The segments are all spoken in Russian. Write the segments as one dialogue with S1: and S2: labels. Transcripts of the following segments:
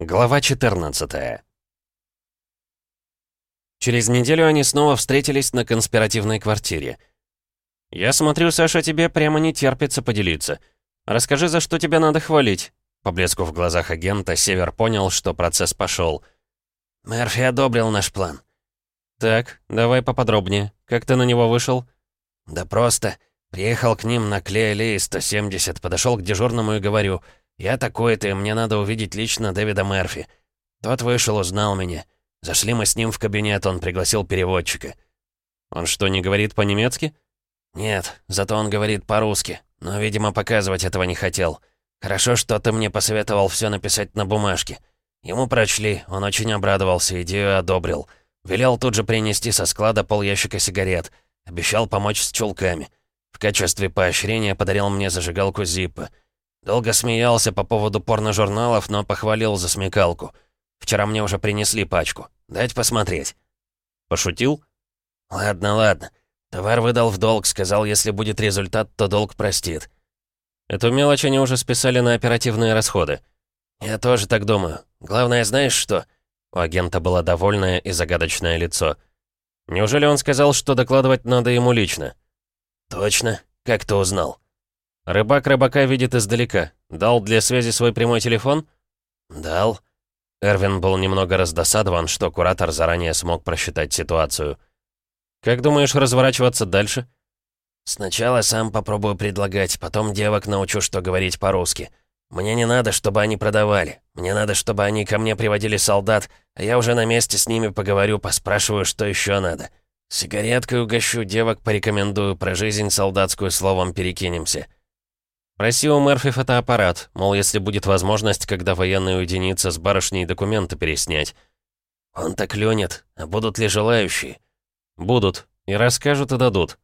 S1: Глава 14 Через неделю они снова встретились на конспиративной квартире. «Я смотрю, Саша, тебе прямо не терпится поделиться. Расскажи, за что тебя надо хвалить?» По блеску в глазах агента Север понял, что процесс пошел.
S2: «Мерфи одобрил наш план».
S1: «Так, давай поподробнее. Как ты на него вышел?»
S2: «Да просто. Приехал к ним на Клей-аллее 170, подошел к дежурному и говорю, «Я такой-то, мне надо увидеть лично Дэвида Мерфи». Тот вышел, узнал меня. Зашли мы с ним в кабинет, он пригласил переводчика.
S1: «Он что, не говорит по-немецки?»
S2: «Нет, зато он говорит по-русски, но, видимо, показывать этого не хотел. Хорошо, что ты мне посоветовал все написать на бумажке. Ему прочли, он очень обрадовался, идею одобрил. Велел тут же принести со склада пол ящика сигарет. Обещал помочь с чулками. В качестве поощрения подарил мне зажигалку Зиппа. Долго смеялся по поводу порножурналов, но похвалил за смекалку. Вчера мне уже принесли пачку. Дать посмотреть.
S1: Пошутил?
S2: Ладно, ладно. Товар выдал в долг, сказал, если будет результат, то долг простит.
S1: Эту мелочь они уже списали на оперативные расходы.
S2: Я тоже так думаю. Главное, знаешь что?
S1: У агента было довольное и загадочное лицо. Неужели он сказал, что докладывать надо ему лично?
S2: «Точно? Как ты узнал?»
S1: «Рыбак рыбака видит издалека. Дал для связи свой прямой телефон?»
S2: «Дал».
S1: Эрвин был немного раздосадован, что куратор заранее смог просчитать ситуацию. «Как думаешь разворачиваться дальше?»
S2: «Сначала сам попробую предлагать, потом девок научу, что говорить по-русски. Мне не надо, чтобы они продавали. Мне надо, чтобы они ко мне приводили солдат, а я уже на месте с ними поговорю, поспрашиваю, что еще надо. Сигареткой угощу, девок порекомендую, про жизнь солдатскую словом перекинемся.
S1: Проси у Мерфи фотоаппарат, мол, если будет возможность, когда военные уединится с барышней документы переснять.
S2: Он так клюнет, а будут ли желающие?
S1: Будут, и расскажут, и дадут.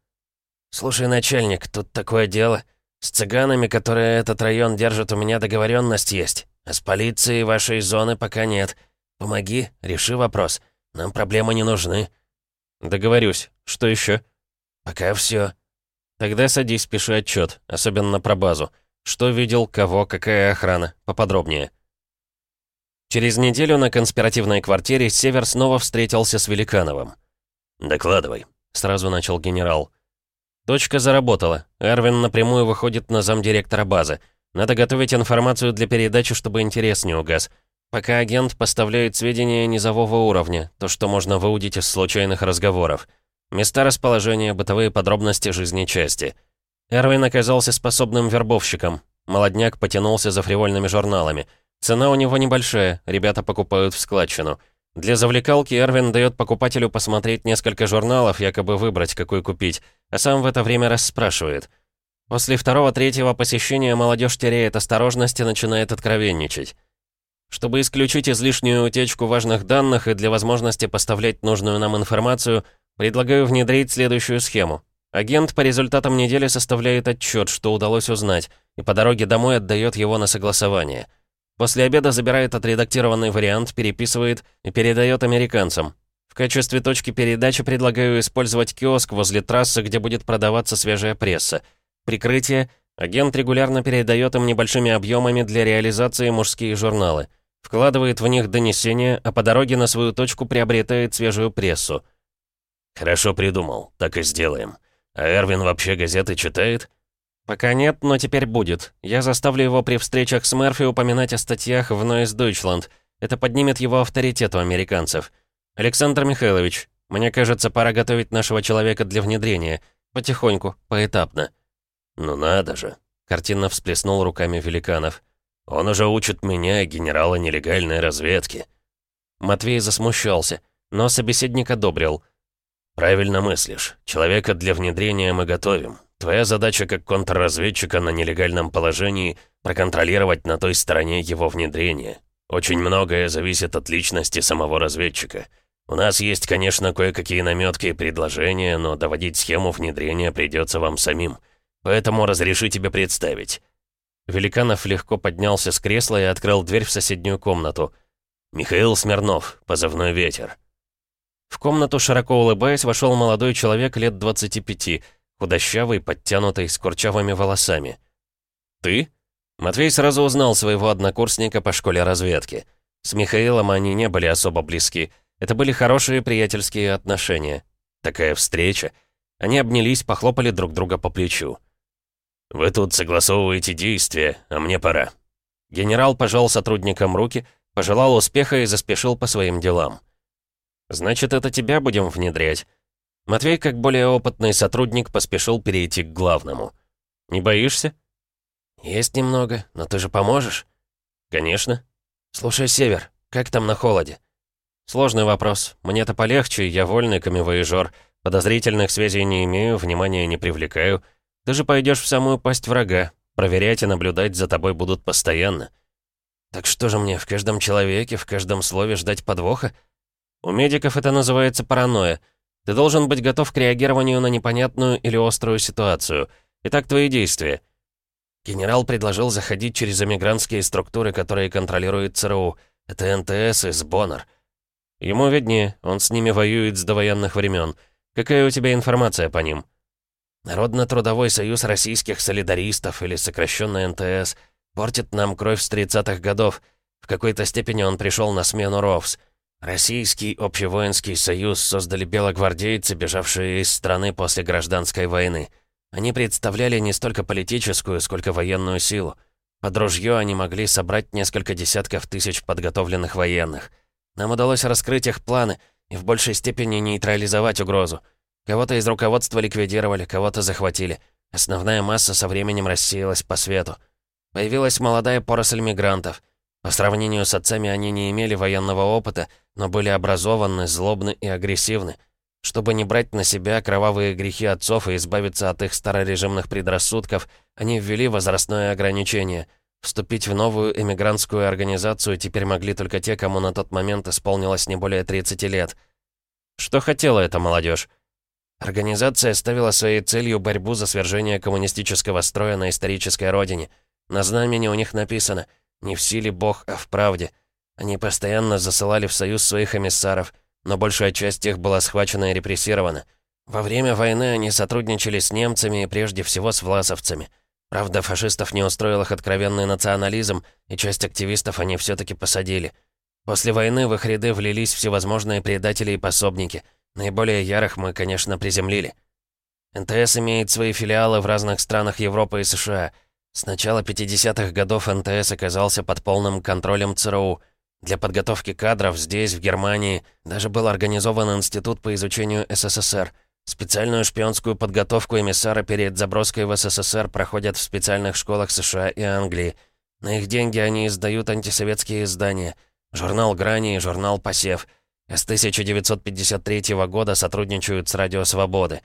S2: Слушай, начальник, тут такое дело. С цыганами, которые этот район держат, у меня договоренность есть. А с полицией вашей зоны пока нет. Помоги, реши вопрос. Нам проблемы не нужны.
S1: «Договорюсь. Что еще?
S2: «Пока все.
S1: «Тогда садись, пиши отчет, особенно про базу. Что видел, кого, какая охрана. Поподробнее». Через неделю на конспиративной квартире Север снова встретился с Великановым.
S2: «Докладывай», —
S1: сразу начал генерал. Точка заработала. Эрвин напрямую выходит на замдиректора базы. Надо готовить информацию для передачи, чтобы интерес не угас. Пока агент поставляет сведения низового уровня, то, что можно выудить из случайных разговоров. Места расположения, бытовые подробности жизни части. Эрвин оказался способным вербовщиком. Молодняк потянулся за фривольными журналами. Цена у него небольшая, ребята покупают в складчину. Для завлекалки Эрвин дает покупателю посмотреть несколько журналов, якобы выбрать, какой купить, а сам в это время расспрашивает. После второго-третьего посещения молодежь теряет осторожность и начинает откровенничать. Чтобы исключить излишнюю утечку важных данных и для возможности поставлять нужную нам информацию, предлагаю внедрить следующую схему. Агент по результатам недели составляет отчет, что удалось узнать, и по дороге домой отдает его на согласование. После обеда забирает отредактированный вариант, переписывает и передает американцам. В качестве точки передачи предлагаю использовать киоск возле трассы, где будет продаваться свежая пресса. Прикрытие – агент регулярно передает им небольшими объемами для реализации мужские журналы – Вкладывает в них донесения, а по дороге на свою точку приобретает свежую прессу.
S2: «Хорошо придумал, так и сделаем. А Эрвин вообще газеты читает?»
S1: «Пока нет, но теперь будет. Я заставлю его при встречах с Мерфи упоминать о статьях в Нойс Дойчланд. Это поднимет его авторитет у американцев. Александр Михайлович, мне кажется, пора готовить нашего человека для внедрения. Потихоньку, поэтапно».
S2: «Ну надо же!» — картинно всплеснул руками Великанов. Он уже учит меня, генерала нелегальной разведки».
S1: Матвей засмущался, но собеседник одобрил.
S2: «Правильно мыслишь. Человека для внедрения мы готовим. Твоя задача как контрразведчика на нелегальном положении — проконтролировать на той стороне его внедрения. Очень многое зависит от личности самого разведчика. У нас есть, конечно, кое-какие наметки и предложения, но доводить схему внедрения придется вам самим. Поэтому разреши тебе представить.
S1: Великанов легко поднялся с кресла и открыл дверь в соседнюю комнату.
S2: «Михаил Смирнов, позывной ветер».
S1: В комнату, широко улыбаясь, вошел молодой человек лет 25, худощавый, подтянутый, с курчавыми волосами. «Ты?» Матвей сразу узнал своего однокурсника по школе разведки. С Михаилом они не были особо близки. Это были хорошие приятельские отношения. Такая встреча. Они обнялись, похлопали друг друга по плечу. «Вы тут согласовываете действия, а мне пора». Генерал пожал сотрудникам руки, пожелал успеха и заспешил по своим делам. «Значит, это тебя будем внедрять?» Матвей, как более опытный сотрудник, поспешил перейти к главному. «Не боишься?» «Есть немного, но ты же поможешь?» «Конечно», «Слушай, Север, как там на холоде?» «Сложный вопрос. Мне-то полегче, я вольный камевоежор. Подозрительных связей не имею, внимания не привлекаю. Ты же пойдешь в самую пасть врага. Проверять и наблюдать за тобой будут постоянно». «Так что же мне, в каждом человеке, в каждом слове ждать подвоха?» «У медиков это называется паранойя. Ты должен быть готов к реагированию на непонятную или острую ситуацию. Итак, твои действия». Генерал предложил заходить через эмигрантские структуры, которые контролирует ЦРУ. Это НТС и СБОНР. Ему виднее, он с ними воюет с довоенных времен. Какая у тебя информация по ним? Народно-трудовой союз российских солидаристов, или сокращенно НТС, портит нам кровь с 30-х годов. В какой-то степени он пришел на смену РОВС. Российский общевоинский союз создали белогвардейцы, бежавшие из страны после гражданской войны. Они представляли не столько политическую, сколько военную силу. Под ружье они могли собрать несколько десятков тысяч подготовленных военных. Нам удалось раскрыть их планы и в большей степени нейтрализовать угрозу. Кого-то из руководства ликвидировали, кого-то захватили. Основная масса со временем рассеялась по свету. Появилась молодая поросль мигрантов. По сравнению с отцами они не имели военного опыта, но были образованы, злобны и агрессивны. Чтобы не брать на себя кровавые грехи отцов и избавиться от их старорежимных предрассудков, они ввели возрастное ограничение. Вступить в новую эмигрантскую организацию теперь могли только те, кому на тот момент исполнилось не более 30 лет. Что хотела эта молодежь? Организация ставила своей целью борьбу за свержение коммунистического строя на исторической родине. На знамени у них написано «Не в силе Бог, а в правде». Они постоянно засылали в союз своих эмиссаров – но большая часть их была схвачена и репрессирована. Во время войны они сотрудничали с немцами и прежде всего с власовцами. Правда, фашистов не устроил их откровенный национализм, и часть активистов они все-таки посадили. После войны в их ряды влились всевозможные предатели и пособники. Наиболее ярых мы, конечно, приземлили. НТС имеет свои филиалы в разных странах Европы и США. С начала 50-х годов НТС оказался под полным контролем ЦРУ — для подготовки кадров здесь, в Германии, даже был организован институт по изучению СССР. Специальную шпионскую подготовку эмиссара перед заброской в СССР проходят в специальных школах США и Англии. На их деньги они издают антисоветские издания. Журнал «Грани» и журнал «Посев». С 1953 года сотрудничают с «Радио Свободы».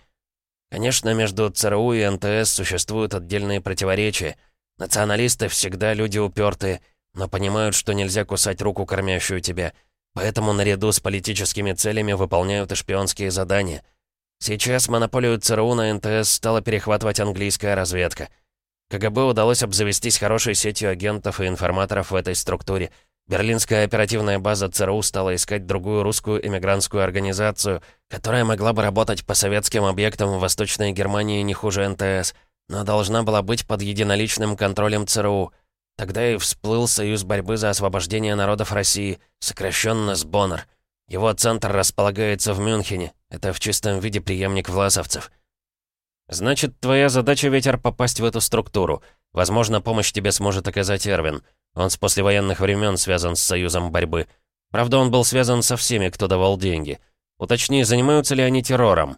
S1: Конечно, между ЦРУ и НТС существуют отдельные противоречия. Националисты всегда люди упертые – но понимают, что нельзя кусать руку, кормящую тебя. Поэтому наряду с политическими целями выполняют и шпионские задания. Сейчас монополию ЦРУ на НТС стала перехватывать английская разведка. КГБ удалось обзавестись хорошей сетью агентов и информаторов в этой структуре. Берлинская оперативная база ЦРУ стала искать другую русскую эмигрантскую организацию, которая могла бы работать по советским объектам в Восточной Германии не хуже НТС, но должна была быть под единоличным контролем ЦРУ — Тогда и всплыл Союз борьбы за освобождение народов России, сокращенно СБОНР. Его центр располагается в Мюнхене. Это в чистом виде преемник власовцев. Значит, твоя задача, Ветер, попасть в эту структуру. Возможно, помощь тебе сможет оказать Эрвин. Он с послевоенных времен связан с Союзом борьбы. Правда, он был связан со всеми, кто давал деньги. Уточни, занимаются ли они террором?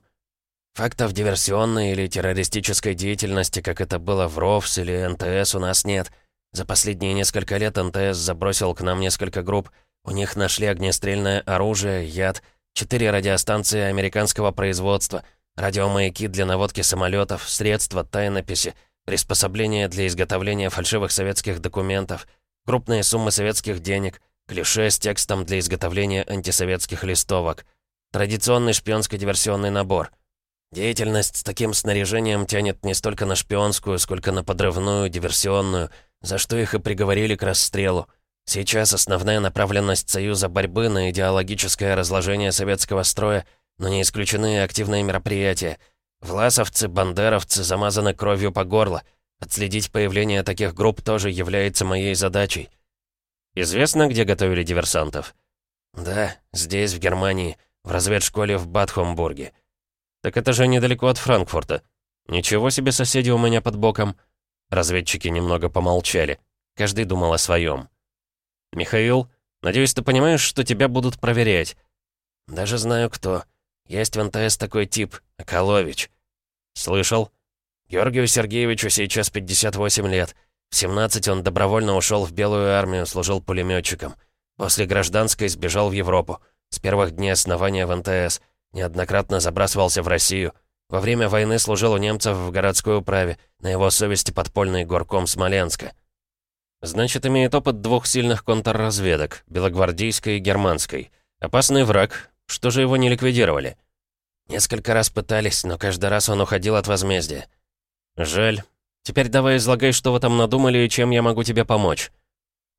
S1: Фактов диверсионной или террористической деятельности, как это было в РОВС или НТС, у нас нет. За последние несколько лет НТС забросил к нам несколько групп. У них нашли огнестрельное оружие, яд, четыре радиостанции американского производства, радиомаяки для наводки самолетов, средства тайнописи, приспособления для изготовления фальшивых советских документов, крупные суммы советских денег, клише с текстом для изготовления антисоветских листовок, традиционный шпионско-диверсионный набор. Деятельность с таким снаряжением тянет не столько на шпионскую, сколько на подрывную, диверсионную, за что их и приговорили к расстрелу. Сейчас основная направленность Союза борьбы на идеологическое разложение советского строя, но не исключены активные мероприятия. Власовцы, бандеровцы замазаны кровью по горло. Отследить появление таких групп тоже является моей задачей. Известно, где готовили диверсантов?»
S2: «Да, здесь, в Германии, в разведшколе в Батхомбурге».
S1: «Так это же недалеко от Франкфурта. Ничего себе соседи у меня под боком». Разведчики немного помолчали. Каждый думал о своем. «Михаил, надеюсь, ты понимаешь, что тебя будут проверять?»
S2: «Даже знаю, кто. Есть в НТС такой тип, Акалович».
S1: «Слышал?»
S2: «Георгию Сергеевичу сейчас 58 лет. В 17 он добровольно ушел в Белую армию, служил пулеметчиком. После гражданской сбежал в Европу. С первых дней основания в НТС. Неоднократно забрасывался в Россию. Во время войны служил у немцев в городской управе. На его совести подпольный горком Смоленска.
S1: Значит, имеет опыт двух сильных контрразведок, белогвардейской и германской. Опасный враг. Что же его не ликвидировали?
S2: Несколько раз пытались, но каждый раз он уходил от возмездия.
S1: Жаль. Теперь давай излагай, что вы там надумали и чем я могу тебе помочь.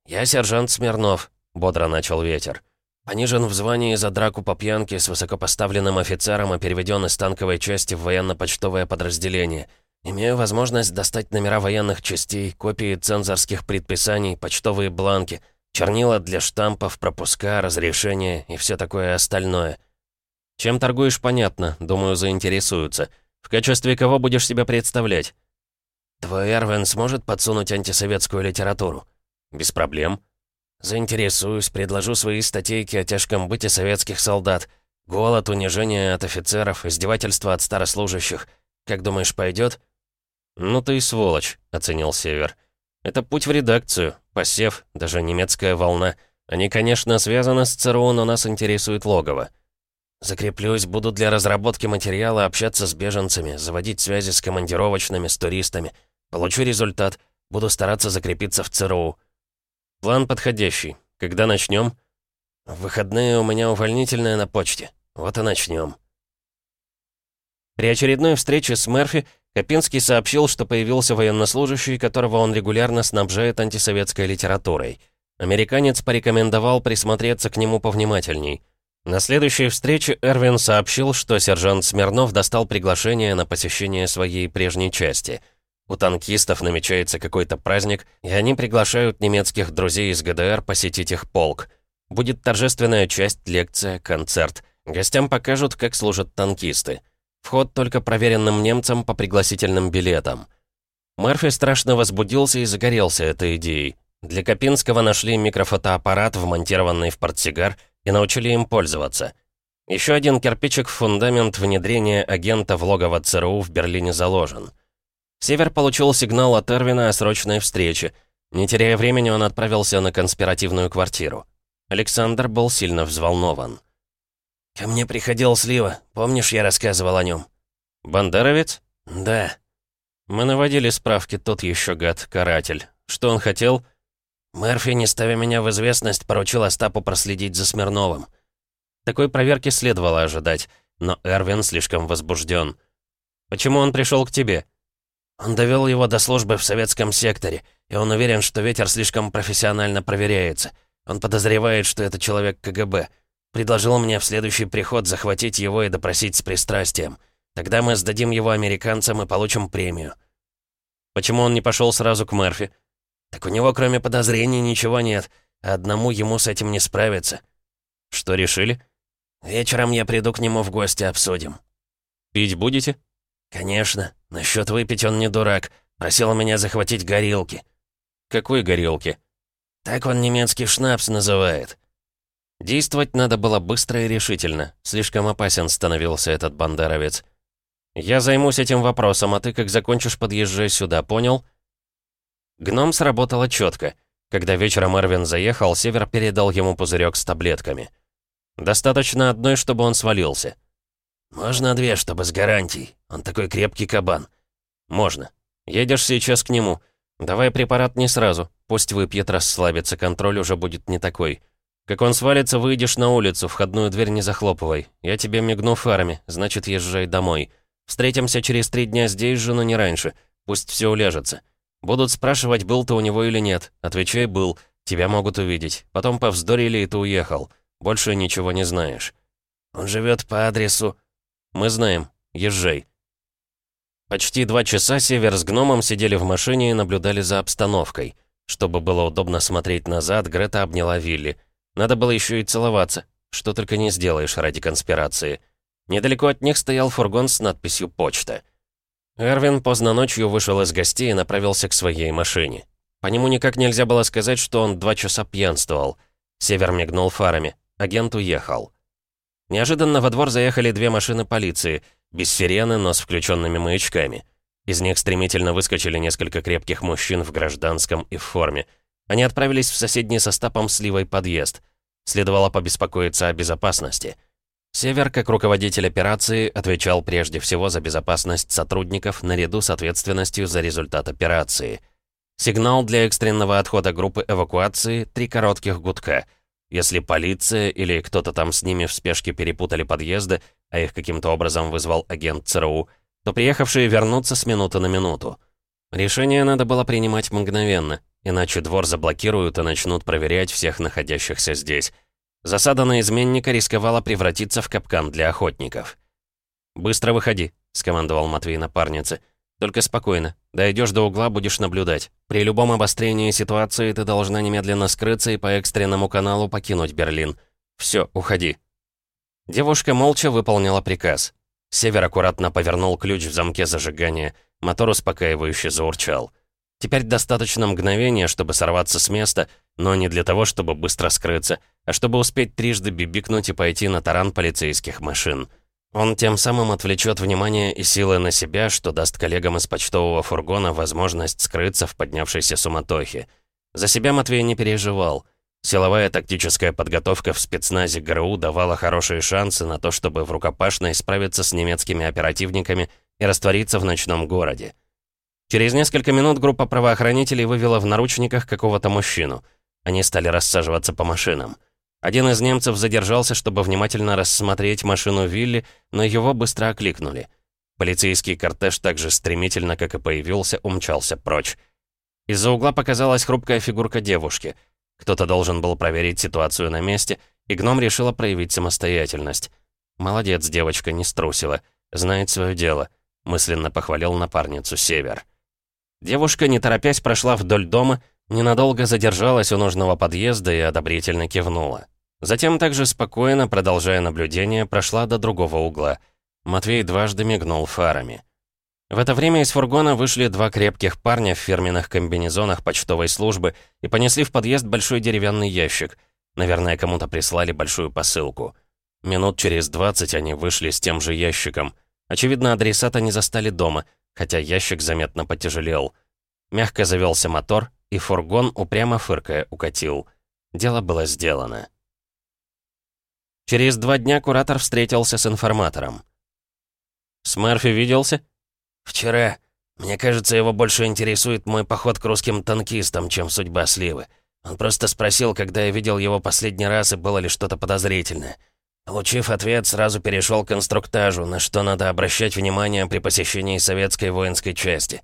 S2: «Я сержант Смирнов», — бодро начал ветер. «Понижен в звании за драку по пьянке с высокопоставленным офицером и переведен из танковой части в военно-почтовое подразделение. Имею возможность достать номера военных частей, копии цензорских предписаний, почтовые бланки, чернила для штампов, пропуска, разрешения и все такое остальное».
S1: «Чем торгуешь, понятно. Думаю, заинтересуются. В качестве кого будешь себя представлять?»
S2: «Твой Эрвин сможет подсунуть антисоветскую литературу?»
S1: «Без проблем».
S2: «Заинтересуюсь, предложу свои статейки о тяжком быте советских солдат. Голод, унижение от офицеров, издевательство от старослужащих. Как думаешь, пойдет?
S1: «Ну ты и сволочь», — оценил Север. «Это путь в редакцию, посев, даже немецкая волна. Они, конечно, связаны с ЦРУ, но нас интересует логово».
S2: Закреплюсь, буду для разработки материала общаться с беженцами, заводить связи с командировочными, с туристами. Получу результат. Буду стараться закрепиться в ЦРУ.
S1: План подходящий. Когда начнем?
S2: В выходные у меня увольнительная на почте. Вот и начнем.
S1: При очередной встрече с Мерфи Копинский сообщил, что появился военнослужащий, которого он регулярно снабжает антисоветской литературой. Американец порекомендовал присмотреться к нему повнимательней. На следующей встрече Эрвин сообщил, что сержант Смирнов достал приглашение на посещение своей прежней части — у танкистов намечается какой-то праздник, и они приглашают немецких друзей из ГДР посетить их полк. Будет торжественная часть, лекция, концерт. Гостям покажут, как служат танкисты. Вход только проверенным немцам по пригласительным билетам. Мерфи страшно возбудился и загорелся этой идеей. Для Копинского нашли микрофотоаппарат, вмонтированный в портсигар, и научили им пользоваться. Еще один кирпичик в фундамент внедрения агента в логово ЦРУ в Берлине заложен — Север получил сигнал от Эрвина о срочной встрече. Не теряя времени, он отправился на конспиративную квартиру. Александр был сильно взволнован.
S2: «Ко мне приходил Слива. Помнишь, я рассказывал о нем?»
S1: «Бандеровец?»
S2: «Да».
S1: «Мы наводили справки, тот еще гад, каратель. Что он хотел?»
S2: «Мерфи, не ставя меня в известность, поручил Остапу проследить за Смирновым».
S1: Такой проверки следовало ожидать, но Эрвин слишком возбужден. «Почему он пришел к тебе?»
S2: Он довел его до службы в советском секторе, и он уверен, что ветер слишком профессионально проверяется. Он подозревает, что это человек КГБ. Предложил мне в следующий приход захватить его и допросить с пристрастием. Тогда мы сдадим его американцам и получим премию.
S1: Почему он не пошел сразу к Мерфи?
S2: Так у него, кроме подозрений, ничего нет, а одному ему с этим не справиться.
S1: Что решили?
S2: Вечером я приду к нему в гости, обсудим.
S1: Пить будете?
S2: «Конечно. Насчет выпить он не дурак. Просил меня захватить горилки».
S1: «Какой горилки?»
S2: «Так он немецкий шнапс называет».
S1: Действовать надо было быстро и решительно. Слишком опасен становился этот бандеровец. «Я займусь этим вопросом, а ты, как закончишь, подъезжай сюда, понял?» Гном сработало четко. Когда вечером Эрвин заехал, Север передал ему пузырек с таблетками. «Достаточно одной, чтобы он свалился».
S2: «Можно две, чтобы с гарантией. Он такой крепкий кабан».
S1: «Можно. Едешь сейчас к нему. Давай препарат не сразу. Пусть выпьет, расслабится, контроль уже будет не такой. Как он свалится, выйдешь на улицу, входную дверь не захлопывай. Я тебе мигну фарами, значит, езжай домой. Встретимся через три дня здесь же, но не раньше. Пусть все уляжется. Будут спрашивать, был ты у него или нет. Отвечай, был. Тебя могут увидеть. Потом повздорили, и ты уехал. Больше ничего не знаешь.
S2: Он живет по адресу
S1: «Мы знаем. Езжай». Почти два часа Север с гномом сидели в машине и наблюдали за обстановкой. Чтобы было удобно смотреть назад, Грета обняла Вилли. Надо было еще и целоваться. Что только не сделаешь ради конспирации. Недалеко от них стоял фургон с надписью «Почта». Эрвин поздно ночью вышел из гостей и направился к своей машине. По нему никак нельзя было сказать, что он два часа пьянствовал. Север мигнул фарами. Агент уехал. Неожиданно во двор заехали две машины полиции, без сирены, но с включенными маячками. Из них стремительно выскочили несколько крепких мужчин в гражданском и в форме. Они отправились в соседний со стапом сливой подъезд. Следовало побеспокоиться о безопасности. Север, как руководитель операции, отвечал прежде всего за безопасность сотрудников наряду с ответственностью за результат операции. Сигнал для экстренного отхода группы эвакуации — три коротких гудка. Если полиция или кто-то там с ними в спешке перепутали подъезды, а их каким-то образом вызвал агент ЦРУ — то приехавшие вернутся с минуты на минуту. Решение надо было принимать мгновенно, иначе двор заблокируют и начнут проверять всех находящихся здесь. Засада на изменника рисковала превратиться в капкан для охотников. «Быстро выходи», — скомандовал Матвей напарнице. «Только спокойно. Дойдешь до угла, будешь наблюдать. При любом обострении ситуации ты должна немедленно скрыться и по экстренному каналу покинуть Берлин. Все, уходи». Девушка молча выполнила приказ. Север аккуратно повернул ключ в замке зажигания. Мотор успокаивающе заурчал. Теперь достаточно мгновения, чтобы сорваться с места, но не для того, чтобы быстро скрыться, а чтобы успеть трижды бибикнуть и пойти на таран полицейских машин. Он тем самым отвлечет внимание и силы на себя, что даст коллегам из почтового фургона возможность скрыться в поднявшейся суматохе. За себя Матвей не переживал. Силовая тактическая подготовка в спецназе ГРУ давала хорошие шансы на то, чтобы в рукопашной справиться с немецкими оперативниками и раствориться в ночном городе. Через несколько минут группа правоохранителей вывела в наручниках какого-то мужчину. Они стали рассаживаться по машинам. Один из немцев задержался, чтобы внимательно рассмотреть машину Вилли, но его быстро окликнули. Полицейский кортеж так же стремительно, как и появился, умчался прочь. Из-за угла показалась хрупкая фигурка девушки — кто-то должен был проверить ситуацию на месте, и гном решила проявить самостоятельность. «Молодец, девочка, не струсила. Знает свое дело», — мысленно похвалил напарницу Север. Девушка, не торопясь, прошла вдоль дома, ненадолго задержалась у нужного подъезда и одобрительно кивнула. Затем также спокойно, продолжая наблюдение, прошла до другого угла. Матвей дважды мигнул фарами. В это время из фургона вышли два крепких парня в фирменных комбинезонах почтовой службы и понесли в подъезд большой деревянный ящик. Наверное, кому-то прислали большую посылку. Минут через двадцать они вышли с тем же ящиком. Очевидно, адресата не застали дома, хотя ящик заметно потяжелел. Мягко завелся мотор, и фургон, упрямо фыркая, укатил. Дело было сделано. Через два дня куратор встретился с информатором. «С Мерфи виделся?»
S2: «Вчера. Мне кажется, его больше интересует мой поход к русским танкистам, чем судьба Сливы. Он просто спросил, когда я видел его последний раз и было ли что-то подозрительное. Получив ответ, сразу перешел к инструктажу, на что надо обращать внимание при посещении советской воинской части.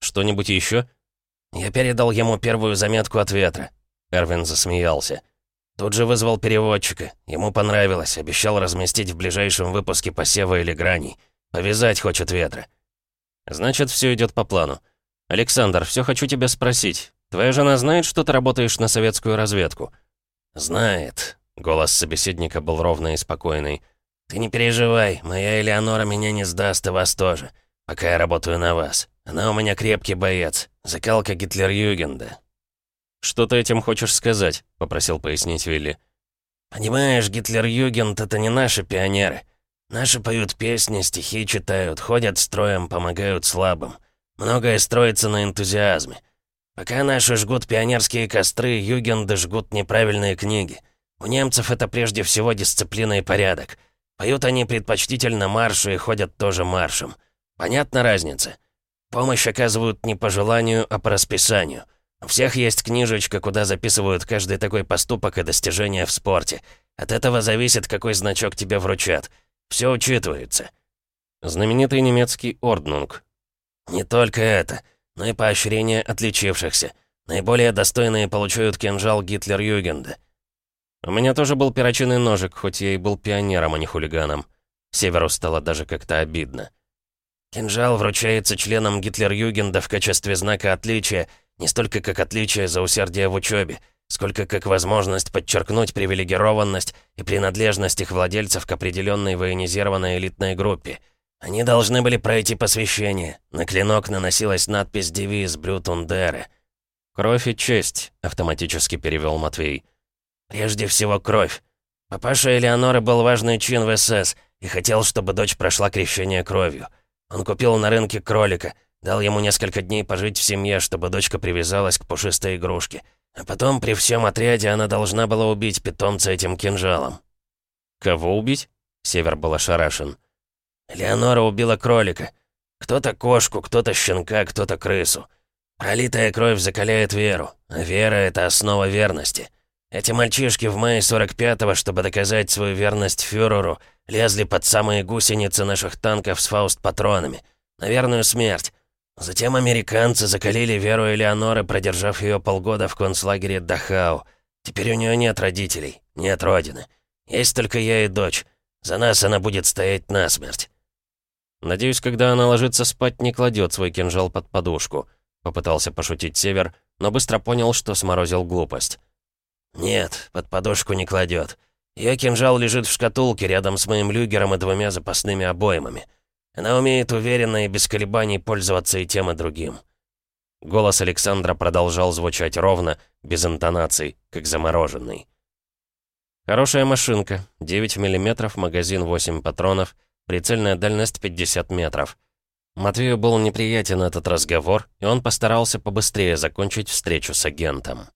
S1: Что-нибудь еще?
S2: Я передал ему первую заметку от ветра. Эрвин засмеялся. Тут же вызвал переводчика. Ему понравилось. Обещал разместить в ближайшем выпуске посева или граней. Повязать хочет ветра.
S1: Значит, все идет по плану. Александр, все хочу тебя спросить. Твоя жена знает, что ты работаешь на советскую разведку?
S2: Знает.
S1: Голос собеседника был ровный и спокойный.
S2: Ты не переживай, моя Элеонора меня не сдаст, и вас тоже. Пока я работаю на вас. Она у меня крепкий боец. Закалка Гитлер-Югенда.
S1: «Что ты этим хочешь сказать?» — попросил пояснить Вилли.
S2: «Понимаешь, Гитлер-Югенд — это не наши пионеры. Наши поют песни, стихи читают, ходят строем, помогают слабым. Многое строится на энтузиазме. Пока наши жгут пионерские костры, югенды жгут неправильные книги. У немцев это прежде всего дисциплина и порядок. Поют они предпочтительно марши и ходят тоже маршем. Понятна разница? Помощь оказывают не по желанию, а по расписанию. У всех есть книжечка, куда записывают каждый такой поступок и достижение в спорте. От этого зависит, какой значок тебе вручат. Все учитывается.
S1: Знаменитый немецкий орднунг.
S2: Не только это, но и поощрение отличившихся. Наиболее достойные получают кинжал Гитлер-Югенда.
S1: У меня тоже был перочинный ножик, хоть я и был пионером, а не хулиганом. Северу стало даже как-то обидно.
S2: Кинжал вручается членам Гитлер-Югенда в качестве знака отличия Не столько как отличие за усердие в учебе, сколько как возможность подчеркнуть привилегированность и принадлежность их владельцев к определенной военизированной элитной группе. Они должны были пройти посвящение. На клинок наносилась надпись «Девиз Брютундеры».
S1: «Кровь и честь», — автоматически перевел Матвей.
S2: «Прежде всего, кровь. Папаша Элеоноры был важный чин в СС и хотел, чтобы дочь прошла крещение кровью. Он купил на рынке кролика, дал ему несколько дней пожить в семье, чтобы дочка привязалась к пушистой игрушке. А потом при всем отряде она должна была убить питомца этим кинжалом.
S1: «Кого убить?» Север был ошарашен.
S2: Элеонора убила кролика. Кто-то кошку, кто-то щенка, кто-то крысу. Пролитая кровь закаляет веру, а вера — это основа верности. Эти мальчишки в мае 45-го, чтобы доказать свою верность фюреру, лезли под самые гусеницы наших танков с фауст-патронами. На смерть. Затем американцы закалили веру Элеоноры, продержав ее полгода в концлагере Дахау. Теперь у нее нет родителей, нет родины. Есть только я и дочь. За нас она будет стоять насмерть.
S1: «Надеюсь, когда она ложится спать, не кладет свой кинжал под подушку», — попытался пошутить Север, но быстро понял, что сморозил глупость.
S2: «Нет, под подушку не кладет. Ее кинжал лежит в шкатулке рядом с моим люгером и двумя запасными обоймами. Она умеет уверенно и без колебаний пользоваться и тем, и другим».
S1: Голос Александра продолжал звучать ровно, без интонаций, как замороженный. «Хорошая машинка, 9 мм, магазин 8 патронов, прицельная дальность 50 метров». Матвею был неприятен этот разговор, и он постарался побыстрее закончить встречу с агентом.